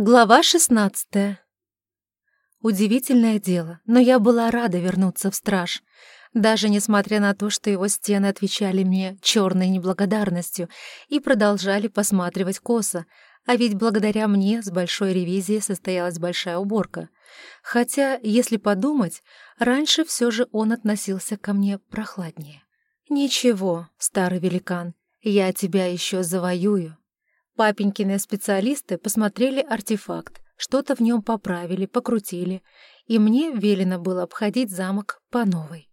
Глава шестнадцатая. Удивительное дело, но я была рада вернуться в страж. Даже несмотря на то, что его стены отвечали мне черной неблагодарностью и продолжали посматривать косо, а ведь благодаря мне с большой ревизией состоялась большая уборка. Хотя, если подумать, раньше все же он относился ко мне прохладнее. «Ничего, старый великан, я тебя еще завоюю». Папенькины специалисты посмотрели артефакт, что-то в нем поправили, покрутили, и мне велено было обходить замок по новой.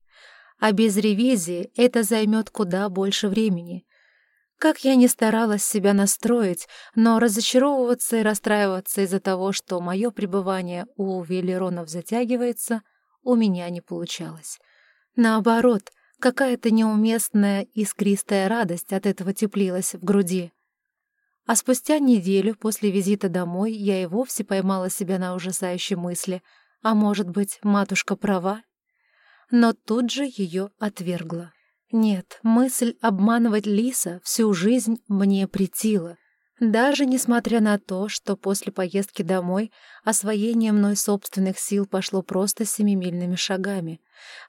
А без ревизии это займет куда больше времени. Как я ни старалась себя настроить, но разочаровываться и расстраиваться из-за того, что мое пребывание у Велеронов затягивается, у меня не получалось. Наоборот, какая-то неуместная искристая радость от этого теплилась в груди. А спустя неделю после визита домой я и вовсе поймала себя на ужасающей мысли, а может быть, матушка права? Но тут же ее отвергла. Нет, мысль обманывать Лиса всю жизнь мне претила. Даже несмотря на то, что после поездки домой освоение мной собственных сил пошло просто семимильными шагами.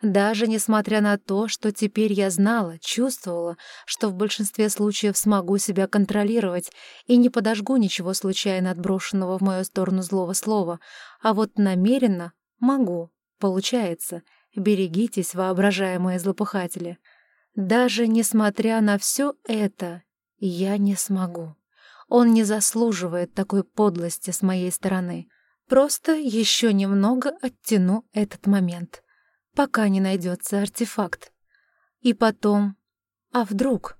Даже несмотря на то, что теперь я знала, чувствовала, что в большинстве случаев смогу себя контролировать и не подожгу ничего случайно отброшенного в мою сторону злого слова, а вот намеренно могу. Получается. Берегитесь, воображаемые злопыхатели. Даже несмотря на все это, я не смогу. Он не заслуживает такой подлости с моей стороны. Просто еще немного оттяну этот момент, пока не найдется артефакт. И потом... А вдруг?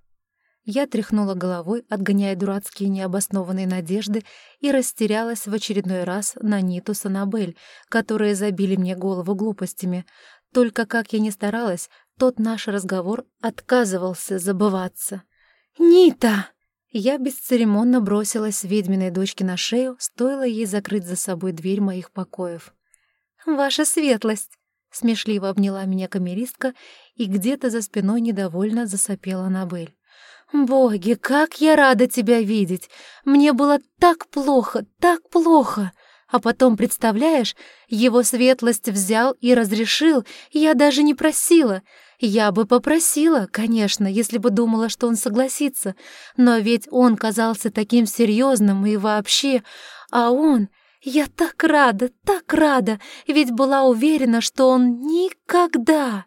Я тряхнула головой, отгоняя дурацкие необоснованные надежды, и растерялась в очередной раз на Ниту Санабель, которые забили мне голову глупостями. Только как я ни старалась, тот наш разговор отказывался забываться. «Нита!» Я бесцеремонно бросилась ведьминой дочке на шею, стоило ей закрыть за собой дверь моих покоев. «Ваша светлость!» — смешливо обняла меня камеристка, и где-то за спиной недовольно засопела Аннабель. «Боги, как я рада тебя видеть! Мне было так плохо, так плохо!» А потом, представляешь, его светлость взял и разрешил, я даже не просила. Я бы попросила, конечно, если бы думала, что он согласится, но ведь он казался таким серьезным и вообще, а он... Я так рада, так рада, ведь была уверена, что он никогда...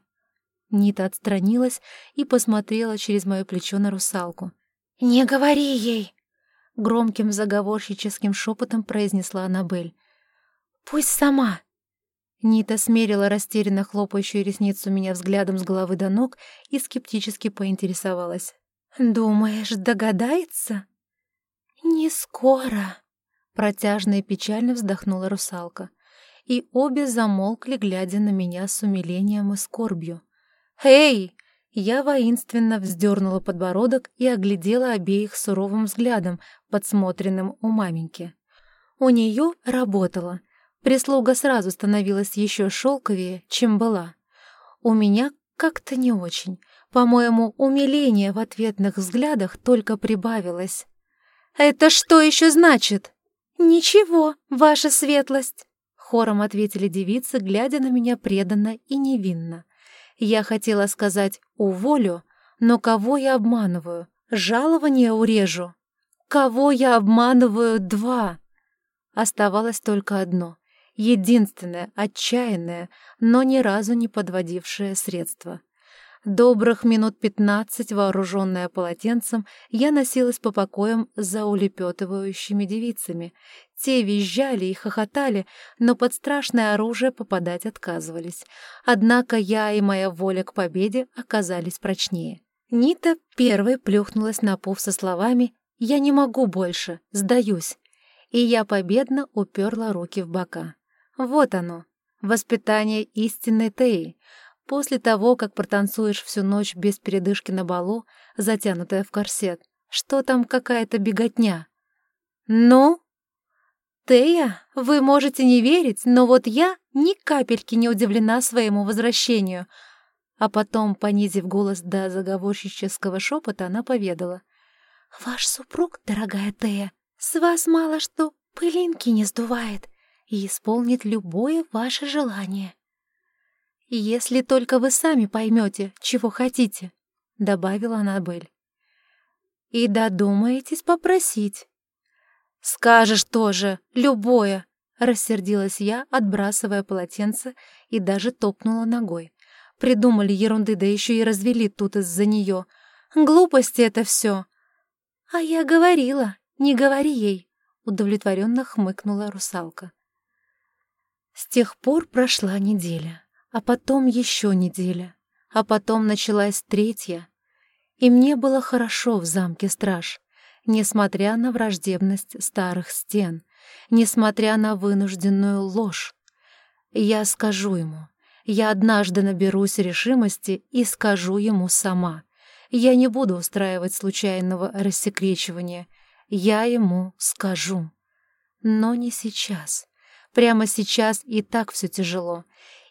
Нита отстранилась и посмотрела через мое плечо на русалку. «Не говори ей!» — громким заговорщическим шепотом произнесла Аннабель. «Пусть сама!» Нита смерила растерянно хлопающую ресницу меня взглядом с головы до ног и скептически поинтересовалась. «Думаешь, догадается?» «Не скоро», — протяжно и печально вздохнула русалка. И обе замолкли, глядя на меня с умилением и скорбью. «Эй!» Я воинственно вздернула подбородок и оглядела обеих суровым взглядом, подсмотренным у маменьки. У нее работало — Прислуга сразу становилась еще шелковее, чем была. У меня как-то не очень. По-моему, умиление в ответных взглядах только прибавилось. «Это что еще значит?» «Ничего, ваша светлость», — хором ответили девицы, глядя на меня преданно и невинно. Я хотела сказать «уволю», но кого я обманываю? Жалование урежу? Кого я обманываю два? Оставалось только одно единственное, отчаянное, но ни разу не подводившее средство. Добрых минут пятнадцать, вооруженная полотенцем, я носилась по покоям за улепетывающими девицами. Те визжали и хохотали, но под страшное оружие попадать отказывались. Однако я и моя воля к победе оказались прочнее. Нита первой плюхнулась на пуф со словами «Я не могу больше, сдаюсь», и я победно уперла руки в бока. Вот оно, воспитание истинной Теи. После того, как протанцуешь всю ночь без передышки на балу, затянутая в корсет, что там какая-то беготня? Ну? Тея, вы можете не верить, но вот я ни капельки не удивлена своему возвращению. А потом, понизив голос до заговорщического шепота, она поведала. «Ваш супруг, дорогая Тея, с вас мало что пылинки не сдувает и исполнит любое ваше желание. «Если только вы сами поймете, чего хотите», — добавила Аннабель. «И додумаетесь попросить». «Скажешь тоже, любое», — рассердилась я, отбрасывая полотенце и даже топнула ногой. Придумали ерунды, да еще и развели тут из-за нее. Глупости это все. «А я говорила, не говори ей», — удовлетворенно хмыкнула русалка. С тех пор прошла неделя. А потом еще неделя. А потом началась третья. И мне было хорошо в замке страж, несмотря на враждебность старых стен, несмотря на вынужденную ложь. Я скажу ему. Я однажды наберусь решимости и скажу ему сама. Я не буду устраивать случайного рассекречивания. Я ему скажу. Но не сейчас. Прямо сейчас и так все тяжело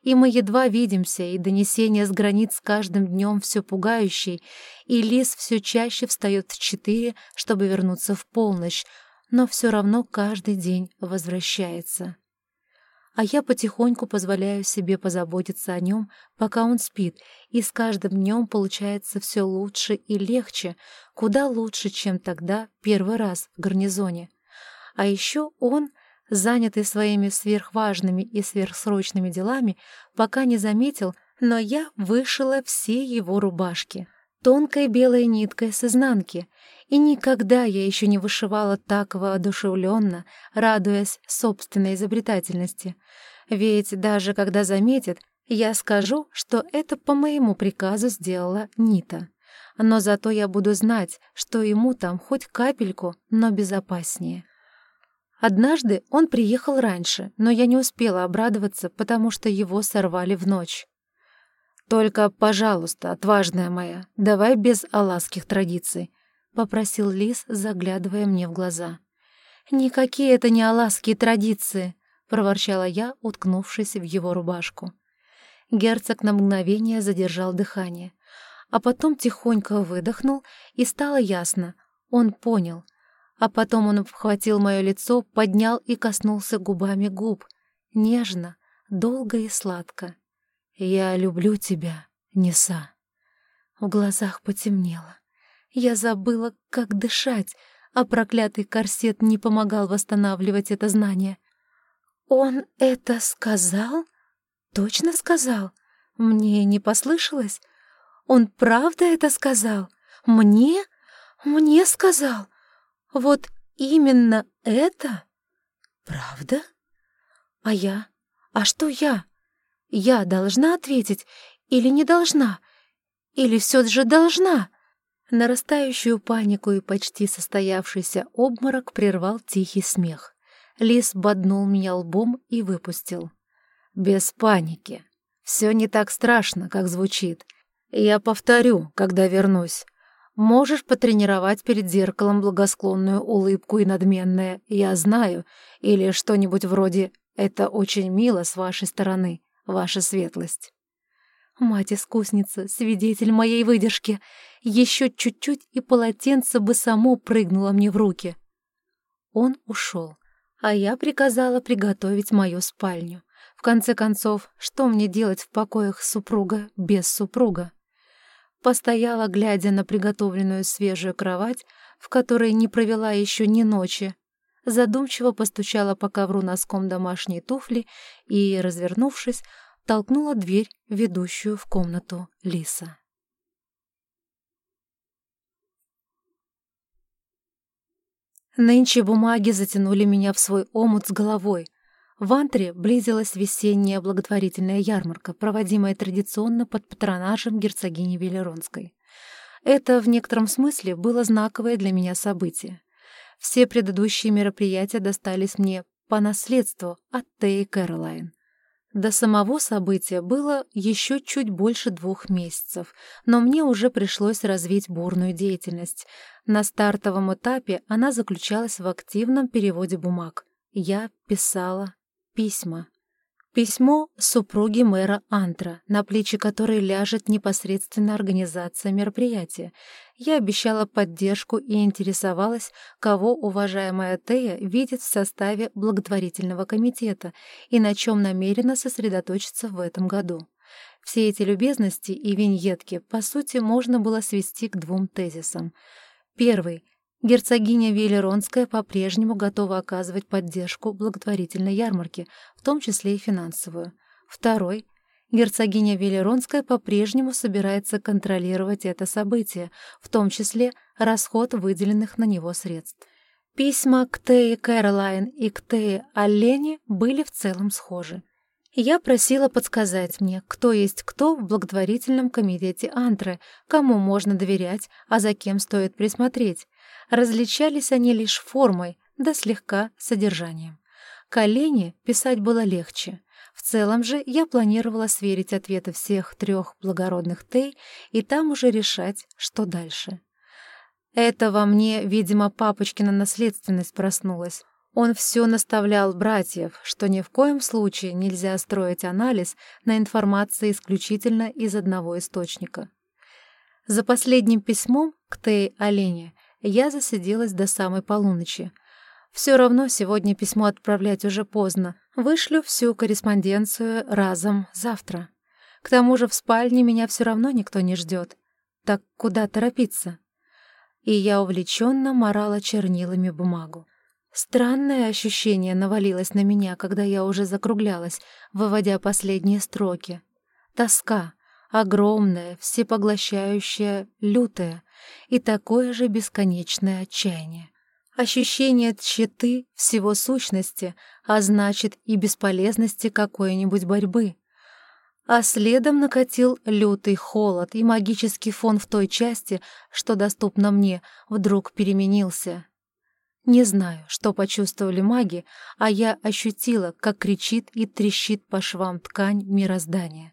и мы едва видимся, и донесение с границ каждым днем все пугающий, и лис все чаще встает в четыре, чтобы вернуться в полночь, но все равно каждый день возвращается. А я потихоньку позволяю себе позаботиться о нем, пока он спит, и с каждым днем получается все лучше и легче, куда лучше, чем тогда первый раз в гарнизоне. А еще он занятый своими сверхважными и сверхсрочными делами, пока не заметил, но я вышила все его рубашки тонкой белой ниткой с изнанки, и никогда я еще не вышивала так воодушевленно, радуясь собственной изобретательности. Ведь даже когда заметит, я скажу, что это по моему приказу сделала Нита. Но зато я буду знать, что ему там хоть капельку, но безопаснее. Однажды он приехал раньше, но я не успела обрадоваться, потому что его сорвали в ночь. «Только, пожалуйста, отважная моя, давай без аласских традиций», — попросил Лис, заглядывая мне в глаза. «Никакие это не аласские традиции», — проворчала я, уткнувшись в его рубашку. Герцог на мгновение задержал дыхание, а потом тихонько выдохнул, и стало ясно, он понял — а потом он обхватил мое лицо, поднял и коснулся губами губ. Нежно, долго и сладко. «Я люблю тебя, Неса». В глазах потемнело. Я забыла, как дышать, а проклятый корсет не помогал восстанавливать это знание. «Он это сказал? Точно сказал? Мне не послышалось? Он правда это сказал? Мне? Мне сказал? Вот именно это? Правда? А я? А что я? Я должна ответить или не должна? Или все же должна? Нарастающую панику и почти состоявшийся обморок прервал тихий смех. Лис боднул меня лбом и выпустил. «Без паники. Все не так страшно, как звучит. Я повторю, когда вернусь. Можешь потренировать перед зеркалом благосклонную улыбку и надменное «я знаю» или что-нибудь вроде «это очень мило с вашей стороны, ваша светлость». Мать-искусница, свидетель моей выдержки. Еще чуть-чуть, и полотенце бы само прыгнуло мне в руки. Он ушел, а я приказала приготовить мою спальню. В конце концов, что мне делать в покоях супруга без супруга? Постояла, глядя на приготовленную свежую кровать, в которой не провела еще ни ночи. Задумчиво постучала по ковру носком домашней туфли и, развернувшись, толкнула дверь, ведущую в комнату Лиса. Нынче бумаги затянули меня в свой омут с головой — в Антре близилась весенняя благотворительная ярмарка, проводимая традиционно под патронажем герцогини Велеронской. Это в некотором смысле было знаковое для меня событие. Все предыдущие мероприятия достались мне по наследству от Теи Кэролайн. До самого события было еще чуть больше двух месяцев, но мне уже пришлось развить бурную деятельность. На стартовом этапе она заключалась в активном переводе бумаг. Я писала, письма. Письмо супруги мэра Антра, на плечи которой ляжет непосредственно организация мероприятия. Я обещала поддержку и интересовалась, кого уважаемая Тея видит в составе благотворительного комитета и на чем намерена сосредоточиться в этом году. Все эти любезности и виньетки, по сути, можно было свести к двум тезисам. Первый — Герцогиня Велеронская по-прежнему готова оказывать поддержку благотворительной ярмарке, в том числе и финансовую. Второй. Герцогиня Велеронская по-прежнему собирается контролировать это событие, в том числе расход выделенных на него средств. Письма к Тее Кэролайн и к Тее Аллене были в целом схожи. Я просила подсказать мне, кто есть кто в благотворительном комитете Антры, кому можно доверять, а за кем стоит присмотреть. Различались они лишь формой, да слегка содержанием. Колени писать было легче. В целом же я планировала сверить ответы всех трех благородных Тей и там уже решать, что дальше. Это во мне, видимо, папочкина наследственность проснулась. Он все наставлял братьев, что ни в коем случае нельзя строить анализ на информации исключительно из одного источника. За последним письмом к Тей Олене я засиделась до самой полуночи. Все равно сегодня письмо отправлять уже поздно. Вышлю всю корреспонденцию разом завтра. К тому же в спальне меня все равно никто не ждет. Так куда торопиться? И я увлеченно морала чернилами бумагу. Странное ощущение навалилось на меня, когда я уже закруглялась, выводя последние строки. Тоска, огромная, всепоглощающая, лютая и такое же бесконечное отчаяние. Ощущение тщеты всего сущности, а значит и бесполезности какой-нибудь борьбы. А следом накатил лютый холод, и магический фон в той части, что доступно мне, вдруг переменился. Не знаю, что почувствовали маги, а я ощутила, как кричит и трещит по швам ткань мироздания.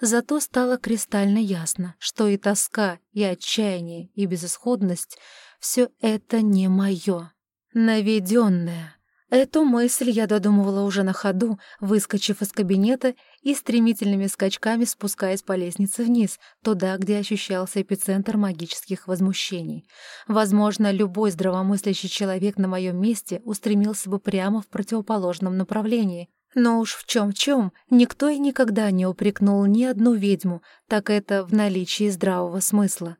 Зато стало кристально ясно, что и тоска, и отчаяние, и безысходность — все это не мое. Наведенное. Эту мысль я додумывала уже на ходу, выскочив из кабинета и стремительными скачками спускаясь по лестнице вниз, туда, где ощущался эпицентр магических возмущений. Возможно, любой здравомыслящий человек на моем месте устремился бы прямо в противоположном направлении, но уж в чем-в чем никто и никогда не упрекнул ни одну ведьму, так это в наличии здравого смысла.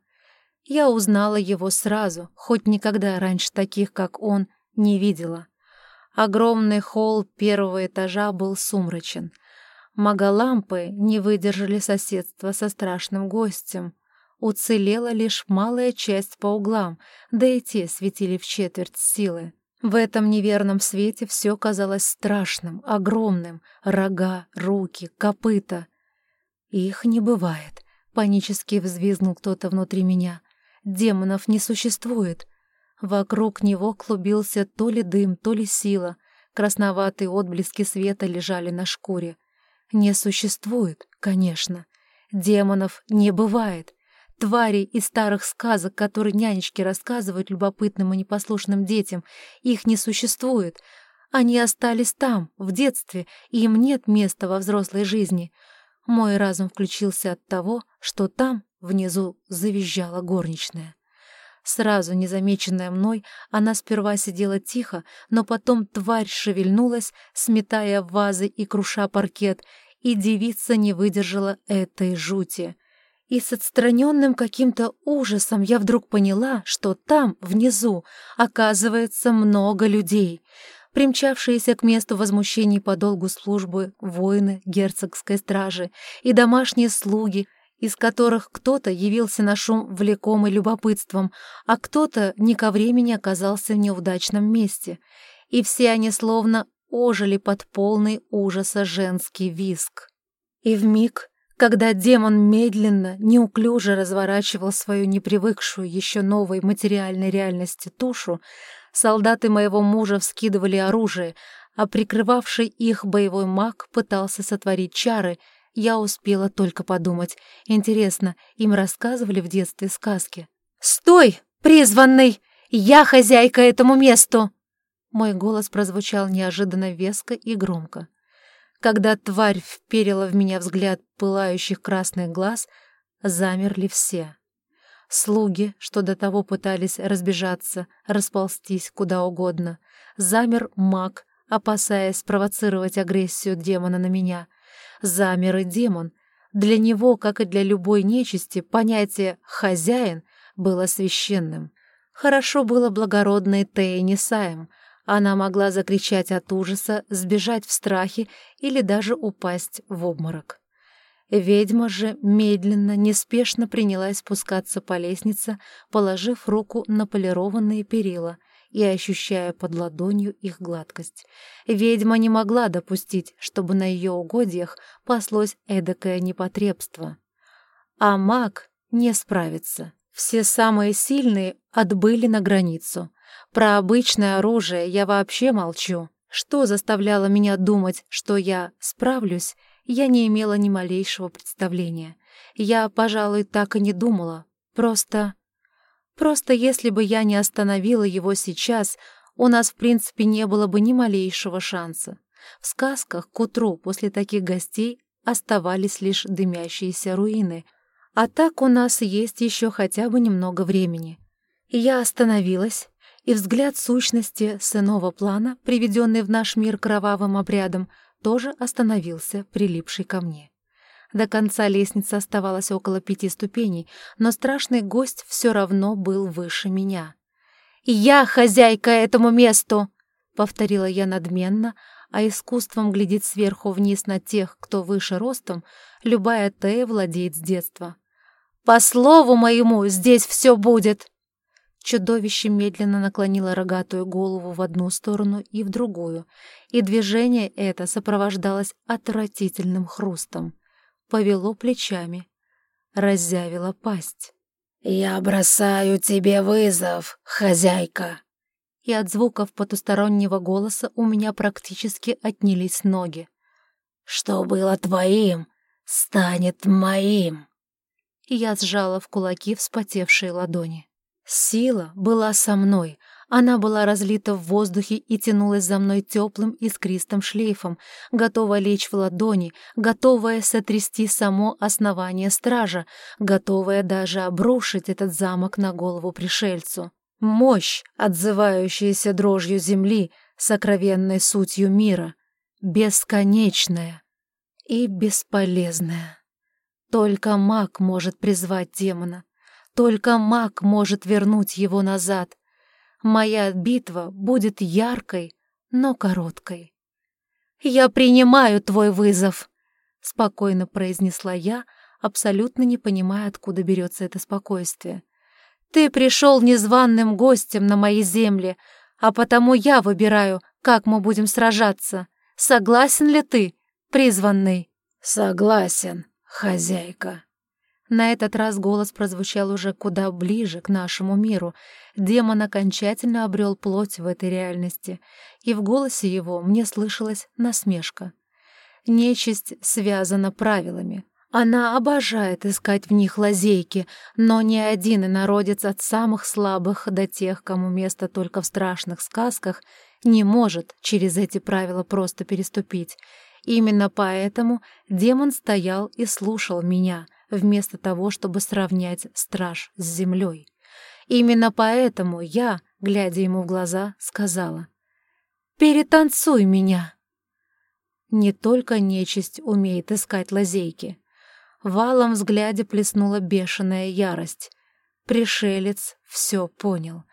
Я узнала его сразу, хоть никогда раньше таких, как он, не видела. Огромный холл первого этажа был сумрачен. Магалампы не выдержали соседства со страшным гостем. Уцелела лишь малая часть по углам, да и те светили в четверть силы. В этом неверном свете все казалось страшным, огромным. Рога, руки, копыта. Их не бывает. Панически взвизгнул кто-то внутри меня. Демонов не существует. Вокруг него клубился то ли дым, то ли сила. Красноватые отблески света лежали на шкуре. Не существует, конечно. Демонов не бывает. Твари из старых сказок, которые нянечки рассказывают любопытным и непослушным детям, их не существует. Они остались там, в детстве, и им нет места во взрослой жизни. Мой разум включился от того, что там, внизу, завизжала горничная. Сразу незамеченная мной, она сперва сидела тихо, но потом тварь шевельнулась, сметая вазы и круша паркет, и девица не выдержала этой жути — и с отстраненным каким-то ужасом я вдруг поняла, что там, внизу, оказывается много людей. Примчавшиеся к месту возмущений по долгу службы воины герцогской стражи и домашние слуги, из которых кто-то явился на шум влекомый любопытством, а кто-то не ко времени оказался в неудачном месте. И все они словно ожили под полный ужаса женский виск. И вмиг когда демон медленно, неуклюже разворачивал свою непривыкшую еще новой материальной реальности тушу, солдаты моего мужа вскидывали оружие, а прикрывавший их боевой маг пытался сотворить чары, я успела только подумать. Интересно, им рассказывали в детстве сказки? «Стой, призванный! Я хозяйка этому месту!» Мой голос прозвучал неожиданно веско и громко. Когда тварь вперила в меня взгляд пылающих красных глаз, замерли все. Слуги, что до того пытались разбежаться, расползтись куда угодно. Замер маг, опасаясь провоцировать агрессию демона на меня. Замер и демон. Для него, как и для любой нечисти, понятие «хозяин» было священным. Хорошо было благородной Тея Несаем. Она могла закричать от ужаса, сбежать в страхе или даже упасть в обморок. Ведьма же медленно, неспешно принялась спускаться по лестнице, положив руку на полированные перила и ощущая под ладонью их гладкость. Ведьма не могла допустить, чтобы на ее угодьях паслось эдакое непотребство. А маг не справится. Все самые сильные отбыли на границу. Про обычное оружие я вообще молчу. Что заставляло меня думать, что я справлюсь, я не имела ни малейшего представления. Я, пожалуй, так и не думала. Просто... Просто если бы я не остановила его сейчас, у нас, в принципе, не было бы ни малейшего шанса. В сказках к утру после таких гостей оставались лишь дымящиеся руины, а так у нас есть еще хотя бы немного времени. Я остановилась, и взгляд сущности с иного плана, приведенный в наш мир кровавым обрядом, тоже остановился, прилипший ко мне. До конца лестницы оставалось около пяти ступеней, но страшный гость все равно был выше меня. «Я хозяйка этому месту!» — повторила я надменно, а искусством глядеть сверху вниз на тех, кто выше ростом, любая Тея владеет с детства. «По слову моему, здесь все будет!» Чудовище медленно наклонило рогатую голову в одну сторону и в другую, и движение это сопровождалось отвратительным хрустом. Повело плечами, раззявило пасть. «Я бросаю тебе вызов, хозяйка!» И от звуков потустороннего голоса у меня практически отнялись ноги. «Что было твоим, станет моим!» И я сжала в кулаки вспотевшие ладони. Сила была со мной. Она была разлита в воздухе и тянулась за мной теплым искристым шлейфом, готовая лечь в ладони, готовая сотрясти само основание стража, готовая даже обрушить этот замок на голову пришельцу. Мощь, отзывающаяся дрожью земли, сокровенной сутью мира, бесконечная и бесполезная. Только маг может призвать демона, только маг может вернуть его назад. Моя битва будет яркой, но короткой. «Я принимаю твой вызов», — спокойно произнесла я, абсолютно не понимая, откуда берется это спокойствие. «Ты пришел незваным гостем на мои земли, а потому я выбираю, как мы будем сражаться. Согласен ли ты, призванный?» «Согласен, хозяйка», на этот раз голос прозвучал уже куда ближе к нашему миру. Демон окончательно обрел плоть в этой реальности, и в голосе его мне слышалась насмешка. Нечисть связана правилами. Она обожает искать в них лазейки, но ни один инородец от самых слабых до тех, кому место только в страшных сказках, не может через эти правила просто переступить. Именно поэтому демон стоял и слушал меня — вместо того, чтобы сравнять страж с землей. Именно поэтому я, глядя ему в глаза, сказала «Перетанцуй меня!» Не только нечисть умеет искать лазейки. В алом взгляде плеснула бешеная ярость. Пришелец все понял.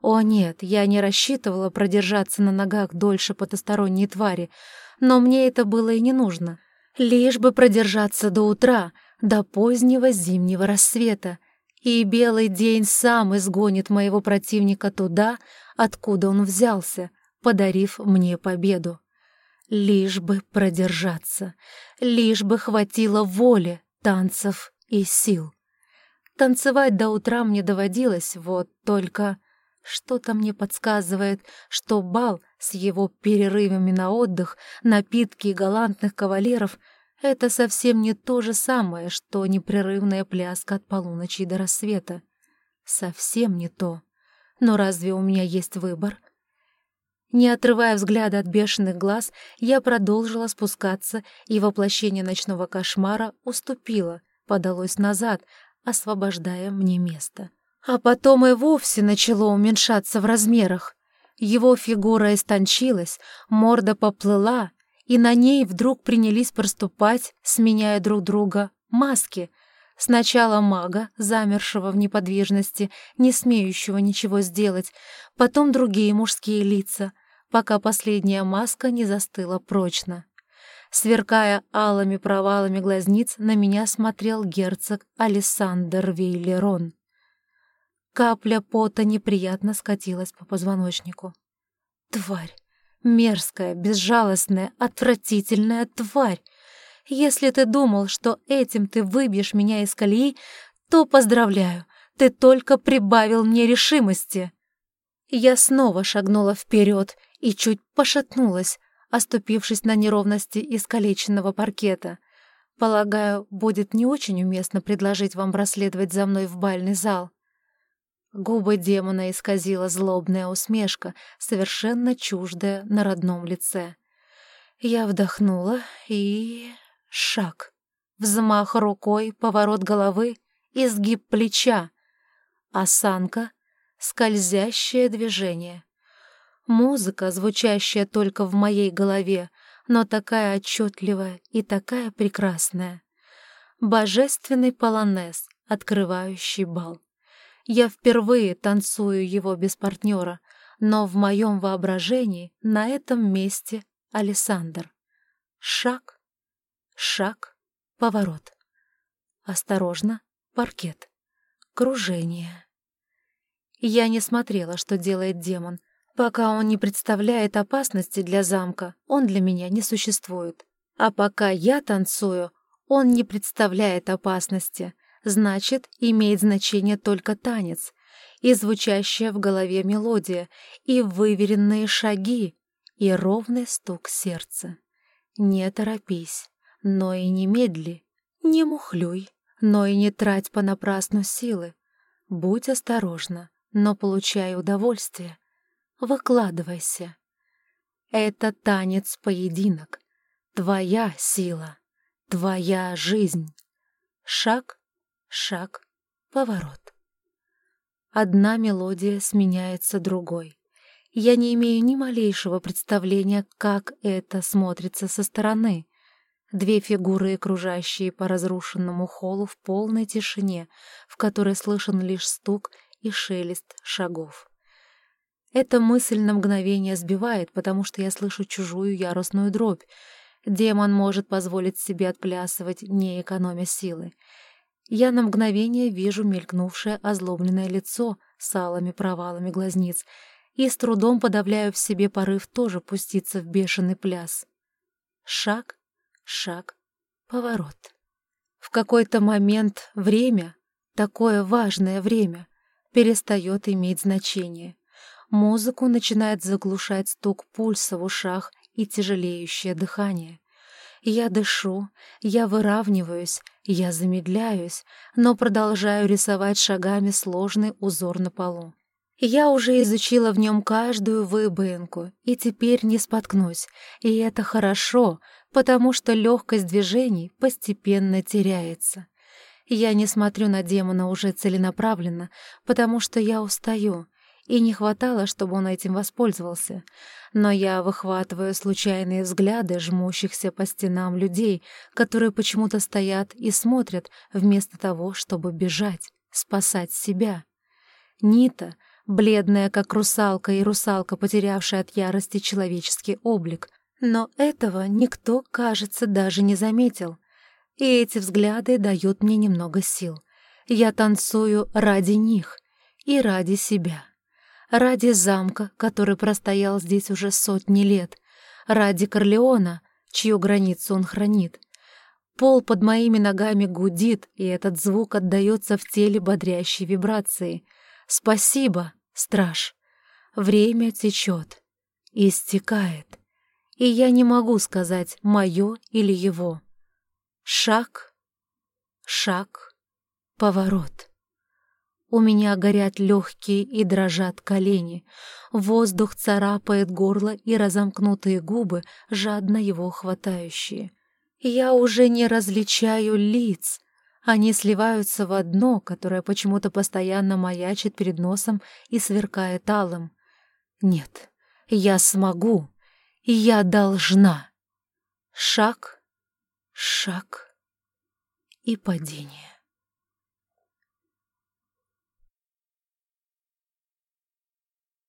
О нет, я не рассчитывала продержаться на ногах дольше потусторонней твари, но мне это было и не нужно. Лишь бы продержаться до утра — до позднего зимнего рассвета, и белый день сам изгонит моего противника туда, откуда он взялся, подарив мне победу. Лишь бы продержаться, лишь бы хватило воли, танцев и сил. Танцевать до утра мне доводилось, вот только что-то мне подсказывает, что бал с его перерывами на отдых, напитки и галантных кавалеров — это совсем не то же самое, что непрерывная пляска от полуночи до рассвета. Совсем не то. Но разве у меня есть выбор? Не отрывая взгляда от бешеных глаз, я продолжила спускаться, и воплощение ночного кошмара уступило, подалось назад, освобождая мне место. А потом и вовсе начало уменьшаться в размерах. Его фигура истончилась, морда поплыла, и на ней вдруг принялись проступать, сменяя друг друга, маски. Сначала мага, замершего в неподвижности, не смеющего ничего сделать, потом другие мужские лица, пока последняя маска не застыла прочно. Сверкая алыми провалами глазниц, на меня смотрел герцог Александр Вейлерон. Капля пота неприятно скатилась по позвоночнику. Тварь! Мерзкая, безжалостная, отвратительная тварь! Если ты думал, что этим ты выбьешь меня из колеи, то поздравляю, ты только прибавил мне решимости. Я снова шагнула вперед и чуть пошатнулась, оступившись на неровности искалеченного паркета. Полагаю, будет не очень уместно предложить вам проследовать за мной в бальный зал. Губы демона исказила злобная усмешка, совершенно чуждая на родном лице. Я вдохнула и... шаг. Взмах рукой, поворот головы, изгиб плеча. Осанка, скользящее движение. Музыка, звучащая только в моей голове, но такая отчетливая и такая прекрасная. Божественный полонез, открывающий бал. Я впервые танцую его без партнера, но в моем воображении на этом месте Александр. Шаг, шаг, поворот. Осторожно, паркет. Кружение. Я не смотрела, что делает демон — Пока он не представляет опасности для замка, он для меня не существует. А пока я танцую, он не представляет опасности. Значит, имеет значение только танец, и звучащая в голове мелодия, и выверенные шаги, и ровный стук сердца. Не торопись, но и не медли, не мухлюй, но и не трать понапрасну силы. Будь осторожна, но получай удовольствие. Выкладывайся. Это танец-поединок. Твоя сила, твоя жизнь. Шаг, шаг, поворот. Одна мелодия сменяется другой. Я не имею ни малейшего представления, как это смотрится со стороны. Две фигуры, окружающие по разрушенному холлу в полной тишине, в которой слышен лишь стук и шелест шагов. Эта мысль на мгновение сбивает, потому что я слышу чужую яростную дробь. Демон может позволить себе отплясывать, не экономя силы. Я на мгновение вижу мелькнувшее озлобленное лицо с алыми провалами глазниц и с трудом подавляю в себе порыв тоже пуститься в бешеный пляс. Шаг, шаг, поворот. В какой-то момент время, такое важное время, перестает иметь значение. Музыку начинает заглушать стук пульса в ушах и тяжелеющее дыхание. Я дышу, я выравниваюсь, я замедляюсь, но продолжаю рисовать шагами сложный узор на полу. Я уже изучила в нем каждую выбоинку, и теперь не споткнусь, и это хорошо, потому что легкость движений постепенно теряется. Я не смотрю на демона уже целенаправленно, потому что я устаю — и не хватало, чтобы он этим воспользовался. Но я выхватываю случайные взгляды жмущихся по стенам людей, которые почему-то стоят и смотрят, вместо того, чтобы бежать, спасать себя. Нита, бледная как русалка и русалка, потерявшая от ярости человеческий облик. Но этого никто, кажется, даже не заметил. И эти взгляды дают мне немного сил. Я танцую ради них и ради себя ради замка, который простоял здесь уже сотни лет, ради Корлеона, чью границу он хранит. Пол под моими ногами гудит, и этот звук отдаётся в теле бодрящей вибрации. Спасибо, страж. Время течет, истекает, и я не могу сказать, моё или его. Шаг, шаг, поворот. У меня горят легкие и дрожат колени. Воздух царапает горло и разомкнутые губы, жадно его хватающие. Я уже не различаю лиц. Они сливаются в одно, которое почему-то постоянно маячит перед носом и сверкает алым. Нет, я смогу, я должна. Шаг, шаг и падение.